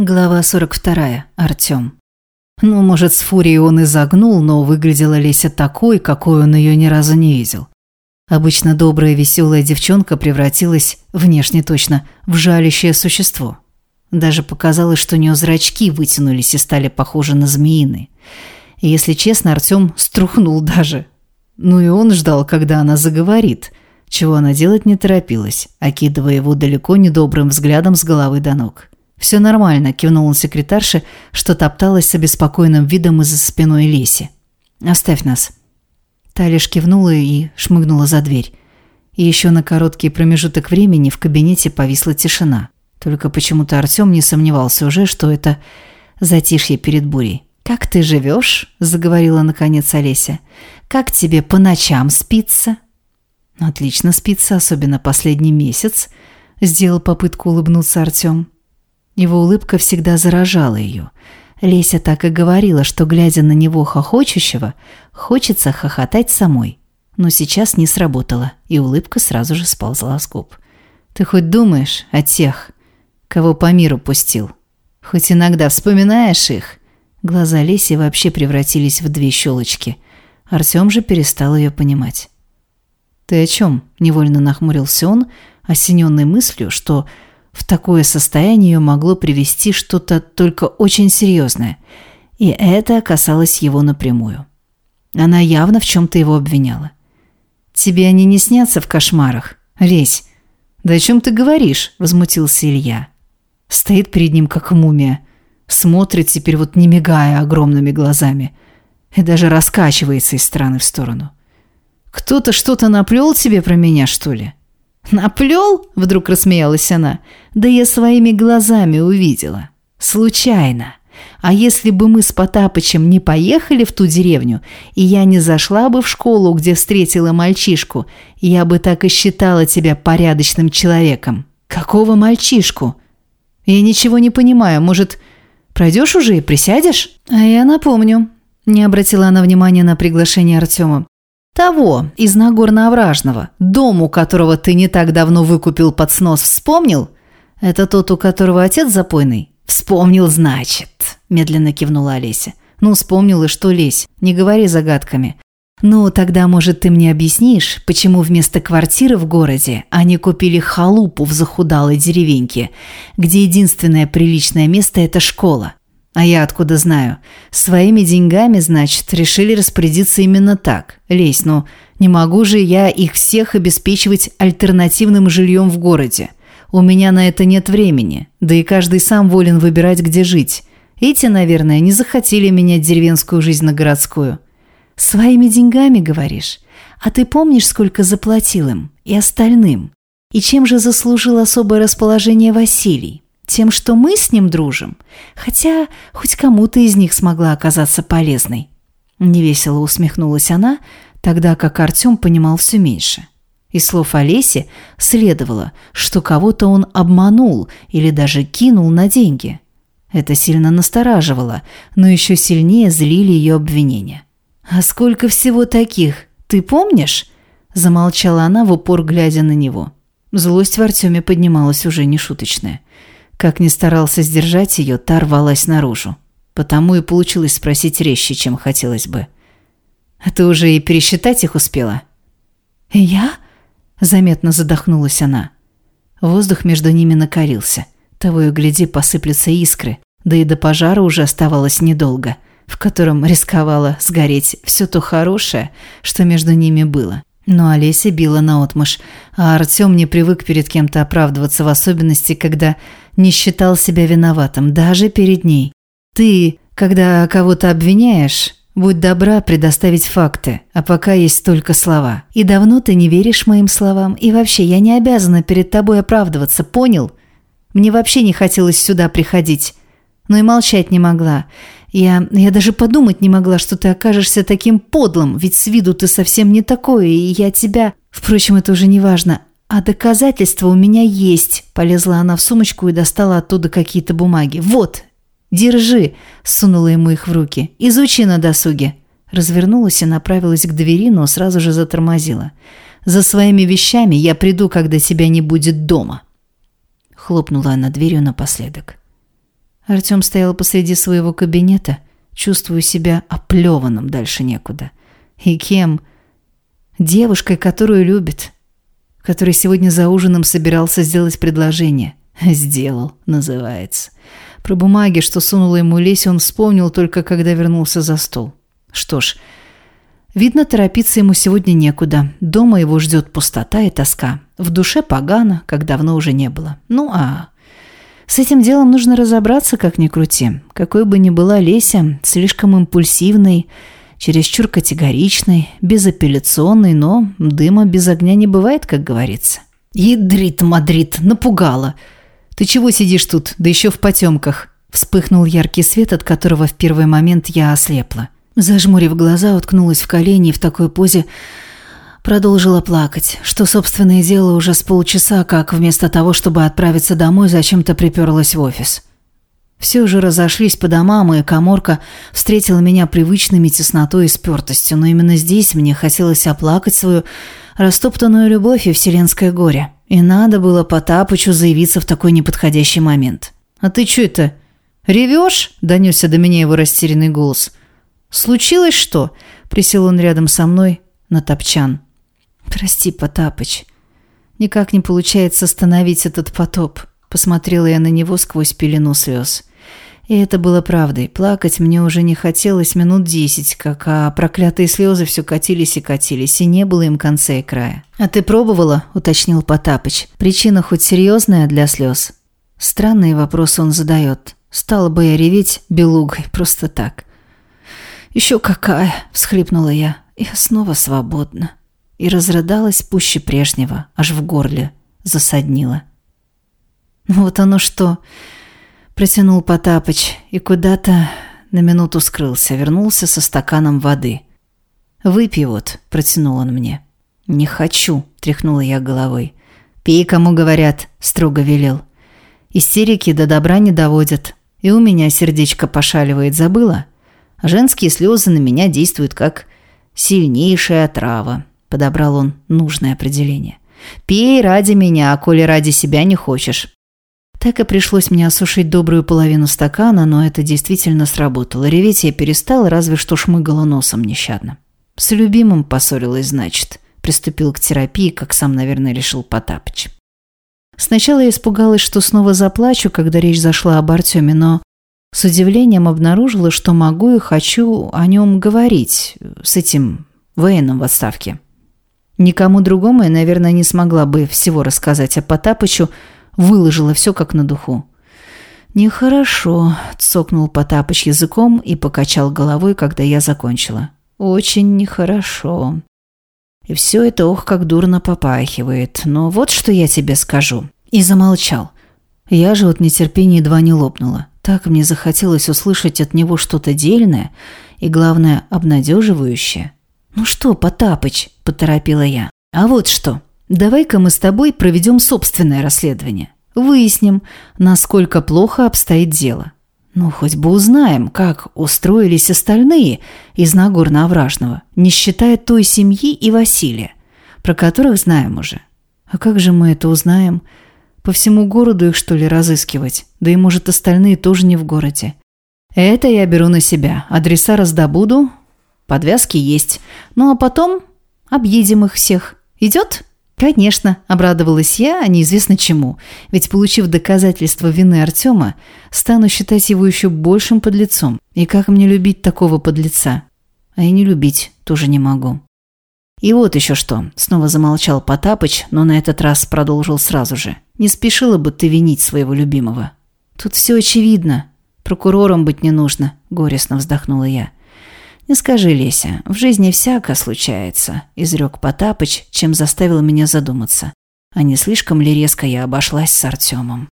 Глава 42. Артём. Ну, может, с фурией он и загнул, но выглядела Леся такой, какой он ее ни разу не видел. Обычно добрая веселая девчонка превратилась, внешне точно, в жалящее существо. Даже показалось, что у нее зрачки вытянулись и стали похожи на змеиные. И, если честно, Артём струхнул даже. Ну и он ждал, когда она заговорит, чего она делать не торопилась, окидывая его далеко недобрым взглядом с головы до ног. «Все нормально», – кивнул он секретарше, что топталась с обеспокоенным видом из-за спиной Леси. «Оставь нас». Та лишь кивнула и шмыгнула за дверь. И еще на короткий промежуток времени в кабинете повисла тишина. Только почему-то Артем не сомневался уже, что это затишье перед бурей. «Как ты живешь?» – заговорила наконец Олеся. «Как тебе по ночам спится?» «Отлично спится, особенно последний месяц», – сделал попытку улыбнуться Артем. Его улыбка всегда заражала ее. Леся так и говорила, что, глядя на него хохочущего, хочется хохотать самой. Но сейчас не сработало, и улыбка сразу же сползла с губ. «Ты хоть думаешь о тех, кого по миру пустил? Хоть иногда вспоминаешь их?» Глаза Леси вообще превратились в две щелочки. Артем же перестал ее понимать. «Ты о чем?» – невольно нахмурился он, осененный мыслью, что в такое состояние ее могло привести что-то только очень серьезное. И это касалось его напрямую. Она явно в чем-то его обвиняла. «Тебе они не снятся в кошмарах? Лесь!» «Да о чем ты говоришь?» – возмутился Илья. Стоит перед ним, как мумия. Смотрит теперь вот не мигая огромными глазами. И даже раскачивается из стороны в сторону. «Кто-то что-то наплел тебе про меня, что ли?» «Наплел?» – вдруг рассмеялась она. «Да я своими глазами увидела. Случайно. А если бы мы с Потапычем не поехали в ту деревню, и я не зашла бы в школу, где встретила мальчишку, я бы так и считала тебя порядочным человеком». «Какого мальчишку?» «Я ничего не понимаю. Может, пройдешь уже и присядешь?» «А я напомню». Не обратила она внимания на приглашение Артема. Того, из Нагорно-Овражного, дом, у которого ты не так давно выкупил под снос, вспомнил? Это тот, у которого отец запойный? Вспомнил, значит, медленно кивнула Олеся. Ну, вспомнил и что лезь, не говори загадками. «Ну, тогда, может, ты мне объяснишь, почему вместо квартиры в городе они купили халупу в захудалой деревеньке, где единственное приличное место – это школа? А я откуда знаю? Своими деньгами, значит, решили распорядиться именно так. Лезь, ну, не могу же я их всех обеспечивать альтернативным жильем в городе. У меня на это нет времени, да и каждый сам волен выбирать, где жить. Эти, наверное, не захотели менять деревенскую жизнь на городскую. Своими деньгами, говоришь? А ты помнишь, сколько заплатил им и остальным? И чем же заслужил особое расположение Василий? Тем, что мы с ним дружим. Хотя хоть кому-то из них смогла оказаться полезной. Невесело усмехнулась она, тогда как Артем понимал все меньше. Из слов Олеси следовало, что кого-то он обманул или даже кинул на деньги. Это сильно настораживало, но еще сильнее злили ее обвинения. «А сколько всего таких, ты помнишь?» Замолчала она в упор, глядя на него. Злость в Артеме поднималась уже нешуточная. Как ни старался сдержать ее, та рвалась наружу. Потому и получилось спросить резче, чем хотелось бы. «А ты уже и пересчитать их успела?» «Я?» – заметно задохнулась она. Воздух между ними накорился. Того и гляди, посыплются искры. Да и до пожара уже оставалось недолго, в котором рисковало сгореть все то хорошее, что между ними было. Но Олеся била наотмашь, а Артем не привык перед кем-то оправдываться, в особенности, когда не считал себя виноватым, даже перед ней. Ты, когда кого-то обвиняешь, будь добра предоставить факты, а пока есть только слова. И давно ты не веришь моим словам, и вообще я не обязана перед тобой оправдываться, понял? Мне вообще не хотелось сюда приходить, но и молчать не могла. Я, я даже подумать не могла, что ты окажешься таким подлым, ведь с виду ты совсем не такой, и я тебя... Впрочем, это уже не важно. А доказательства у меня есть. Полезла она в сумочку и достала оттуда какие-то бумаги. Вот, держи, сунула ему их в руки. Изучи на досуге. Развернулась и направилась к двери, но сразу же затормозила. За своими вещами я приду, когда тебя не будет дома. Хлопнула она дверью напоследок. Артем стоял посреди своего кабинета, чувствую себя оплеванным дальше некуда. И кем? Девушкой, которую любит, который сегодня за ужином собирался сделать предложение. «Сделал», называется. Про бумаги, что сунула ему Леся, он вспомнил только, когда вернулся за стол. Что ж, видно, торопиться ему сегодня некуда. Дома его ждет пустота и тоска. В душе погано, как давно уже не было. Ну а... С этим делом нужно разобраться, как ни крути. Какой бы ни была Леся, слишком импульсивной, чересчур категоричной, безапелляционной, но дыма без огня не бывает, как говорится. «Ядрит, Мадрид, напугала!» «Ты чего сидишь тут, да еще в потемках?» Вспыхнул яркий свет, от которого в первый момент я ослепла. Зажмурив глаза, уткнулась в колени и в такой позе продолжила плакать, что, собственно, и делала уже с полчаса, как вместо того, чтобы отправиться домой, зачем-то приперлась в офис. Все уже разошлись по домам, и коморка встретила меня привычными теснотой и спертостью, но именно здесь мне хотелось оплакать свою растоптанную любовь и вселенское горе. И надо было Потапычу заявиться в такой неподходящий момент. «А ты что это, ревешь?» – донесся до меня его растерянный голос. «Случилось что?» – присел он рядом со мной на топчан. «Прости, Потапыч. Никак не получается остановить этот потоп». Посмотрела я на него сквозь пелену слез. И это было правдой. Плакать мне уже не хотелось минут десять, как а проклятые слезы все катились и катились, и не было им конца и края. «А ты пробовала?» – уточнил Потапыч. «Причина хоть серьезная для слез?» Странные вопросы он задает. Стала бы я реветь белугой, просто так. «Еще какая!» – всхлипнула я. «Я снова свободна». И разрыдалась пуще прежнего, аж в горле засаднила. «Вот оно что!» Протянул Потапыч и куда-то на минуту скрылся, вернулся со стаканом воды. «Выпей вот», – протянул он мне. «Не хочу», – тряхнула я головой. «Пей, кому говорят», – строго велел. «Истерики до добра не доводят. И у меня сердечко пошаливает, забыла? Женские слезы на меня действуют как сильнейшая отрава», – подобрал он нужное определение. «Пей ради меня, а коли ради себя не хочешь. Так и пришлось мне осушить добрую половину стакана, но это действительно сработало. Реветь я перестала, разве что шмыгала носом нещадно. С любимым поссорилась, значит. Приступил к терапии, как сам, наверное, решил Потапыч. Сначала я испугалась, что снова заплачу, когда речь зашла об Артеме, но с удивлением обнаружила, что могу и хочу о нем говорить с этим военным в отставке. Никому другому я, наверное, не смогла бы всего рассказать о Потапычу, Выложила все как на духу. «Нехорошо», – цокнул Потапыч языком и покачал головой, когда я закончила. «Очень нехорошо». И все это, ох, как дурно попахивает. Но вот что я тебе скажу. И замолчал. Я же от нетерпения едва не лопнула. Так мне захотелось услышать от него что-то дельное и, главное, обнадеживающее. «Ну что, Потапыч?» – поторопила я. «А вот что. Давай-ка мы с тобой проведем собственное расследование. Выясним, насколько плохо обстоит дело. Ну, хоть бы узнаем, как устроились остальные из Нагорно-Овражного, не считая той семьи и Василия, про которых знаем уже. А как же мы это узнаем? По всему городу их, что ли, разыскивать? Да и, может, остальные тоже не в городе. Это я беру на себя. Адреса раздобуду, подвязки есть. Ну, а потом объедем их всех. Идет? «Конечно», – обрадовалась я, а неизвестно чему. Ведь, получив доказательства вины Артема, стану считать его еще большим подлецом. И как мне любить такого подлеца? А и не любить тоже не могу. И вот еще что. Снова замолчал Потапыч, но на этот раз продолжил сразу же. Не спешила бы ты винить своего любимого. Тут все очевидно. Прокурором быть не нужно, горестно вздохнула я. «Не скажи, Леся, в жизни всяко случается», – изрек Потапыч, чем заставил меня задуматься. А не слишком ли резко я обошлась с Артемом?